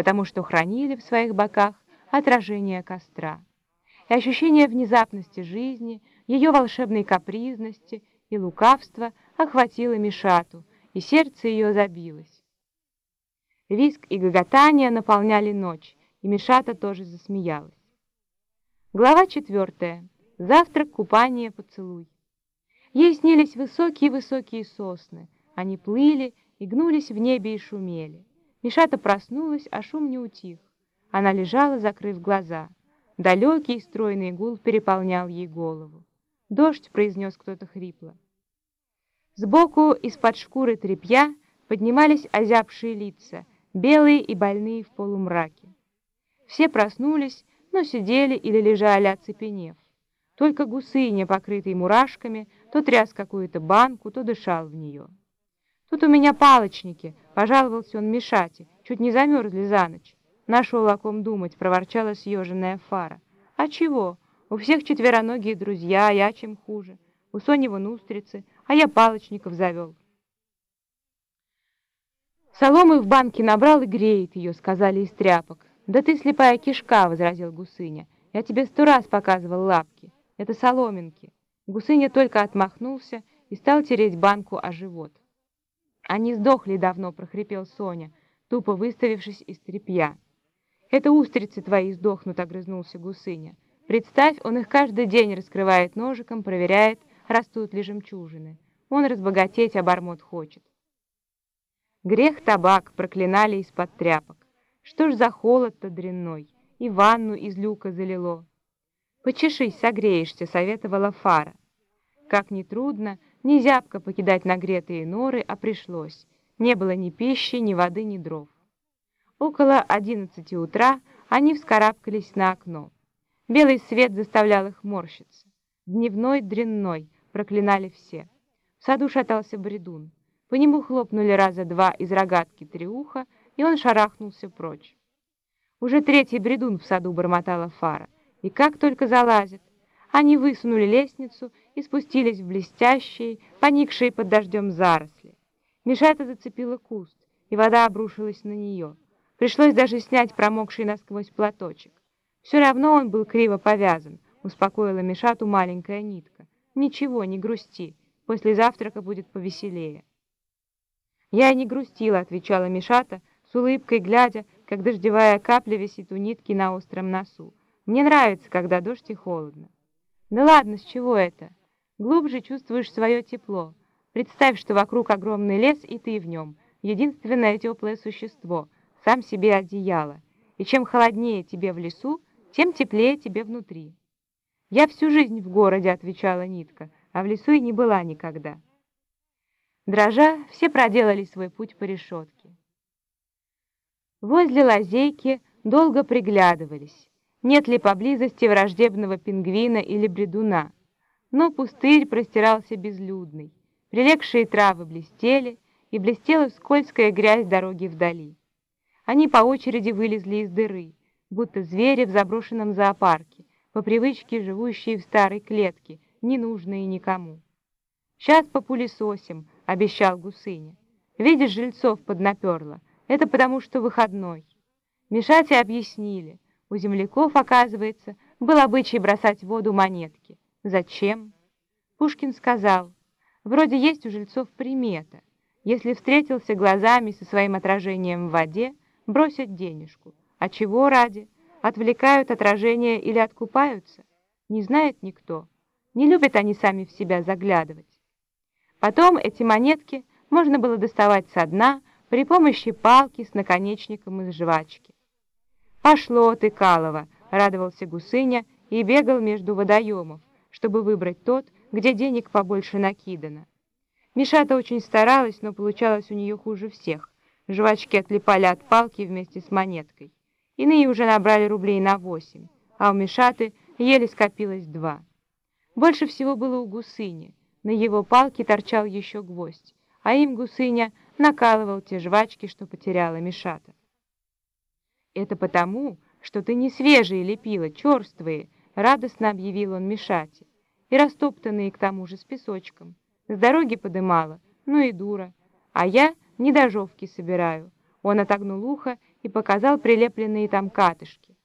потому что хранили в своих боках отражение костра. И ощущение внезапности жизни, ее волшебной капризности и лукавства охватило Мишату, и сердце ее забилось. Виск и гоготание наполняли ночь, и Мишата тоже засмеялась. Глава четвертая. Завтрак, купание, поцелуй. Ей снились высокие-высокие сосны. Они плыли и гнулись в небе и шумели. Мишата проснулась, а шум не утих. Она лежала, закрыв глаза. Далекий стройный гул переполнял ей голову. «Дождь!» — произнес кто-то хрипло. Сбоку из-под шкуры тряпья поднимались озябшие лица, белые и больные в полумраке. Все проснулись, но сидели или лежали оцепенев. Только гусыня, покрытый мурашками, то тряс какую-то банку, то дышал в нее. «Тут у меня палочники», — пожаловался он Мишате, чуть не замерзли за ночь. Нашел о ком думать, проворчала съеженная фара. «А чего? У всех четвероногие друзья, а я чем хуже. У Сони вон устрицы, а я палочников завел». «Соломы в банке набрал и греет ее», — сказали из тряпок. «Да ты слепая кишка», — возразил Гусыня. «Я тебе сто раз показывал лапки. Это соломинки». Гусыня только отмахнулся и стал тереть банку о живот. «Они сдохли давно», — прохрипел Соня, тупо выставившись из тряпья. «Это устрицы твои сдохнут», — огрызнулся Гусыня. «Представь, он их каждый день раскрывает ножиком, проверяет, растут ли жемчужины. Он разбогатеть обормот хочет». Грех табак проклинали из-под тряпок. Что ж за холод-то дрянной, и ванну из люка залило. «Почешись, согреешься», — советовала Фара. Как ни трудно, ни зябко покидать нагретые норы, а пришлось. Не было ни пищи, ни воды, ни дров. Около одиннадцати утра они вскарабкались на окно. Белый свет заставлял их морщиться. Дневной, дрянной, проклинали все. В саду шатался бредун. По нему хлопнули раза два из рогатки триуха, и он шарахнулся прочь. Уже третий бредун в саду бормотала фара. И как только залазит. Они высунули лестницу и спустились в блестящие, поникшие под дождем заросли. Мишата зацепила куст, и вода обрушилась на нее. Пришлось даже снять промокший насквозь платочек. Все равно он был криво повязан, успокоила Мишату маленькая нитка. Ничего, не грусти, после завтрака будет повеселее. Я и не грустила, отвечала Мишата, с улыбкой глядя, как дождевая капля висит у нитки на остром носу. Мне нравится, когда дождь и холодно. Да ладно, с чего это? Глубже чувствуешь свое тепло. Представь, что вокруг огромный лес, и ты в нем. Единственное теплое существо, сам себе одеяло. И чем холоднее тебе в лесу, тем теплее тебе внутри. Я всю жизнь в городе, отвечала Нитка, а в лесу и не была никогда. Дрожа, все проделали свой путь по решетке. Возле лазейки долго приглядывались, нет ли поблизости враждебного пингвина или бредуна. Но пустырь простирался безлюдный, прилегшие травы блестели, и блестела скользкая грязь дороги вдали. Они по очереди вылезли из дыры, будто звери в заброшенном зоопарке, по привычке живущие в старой клетке, ненужные никому. «Сейчас популесосим», — обещал Гусыня. «Видишь, жильцов поднаперло. Это потому, что выходной. Мишате объяснили. У земляков, оказывается, был обычай бросать в воду монетки. Зачем? Пушкин сказал, вроде есть у жильцов примета. Если встретился глазами со своим отражением в воде, бросят денежку. А чего ради? Отвлекают отражение или откупаются? Не знает никто. Не любят они сами в себя заглядывать. Потом эти монетки можно было доставать со дна, при помощи палки с наконечником из жвачки. «Пошло ты, Калова!» — радовался Гусыня и бегал между водоемов, чтобы выбрать тот, где денег побольше накидано. Мишата очень старалась, но получалось у нее хуже всех. Жвачки отлипали от палки вместе с монеткой. Иные уже набрали рублей на восемь, а у Мишаты еле скопилось два. Больше всего было у Гусыни. На его палке торчал еще гвоздь, а им Гусыня накалывал те жвачки, что потеряла Мишата. «Это потому, что ты не свежие лепила, черствые», — радостно объявил он Мишате, «и растоптанные к тому же с песочком. С дороги подымала, ну и дура. А я недожовки собираю». Он отогнул ухо и показал прилепленные там катышки.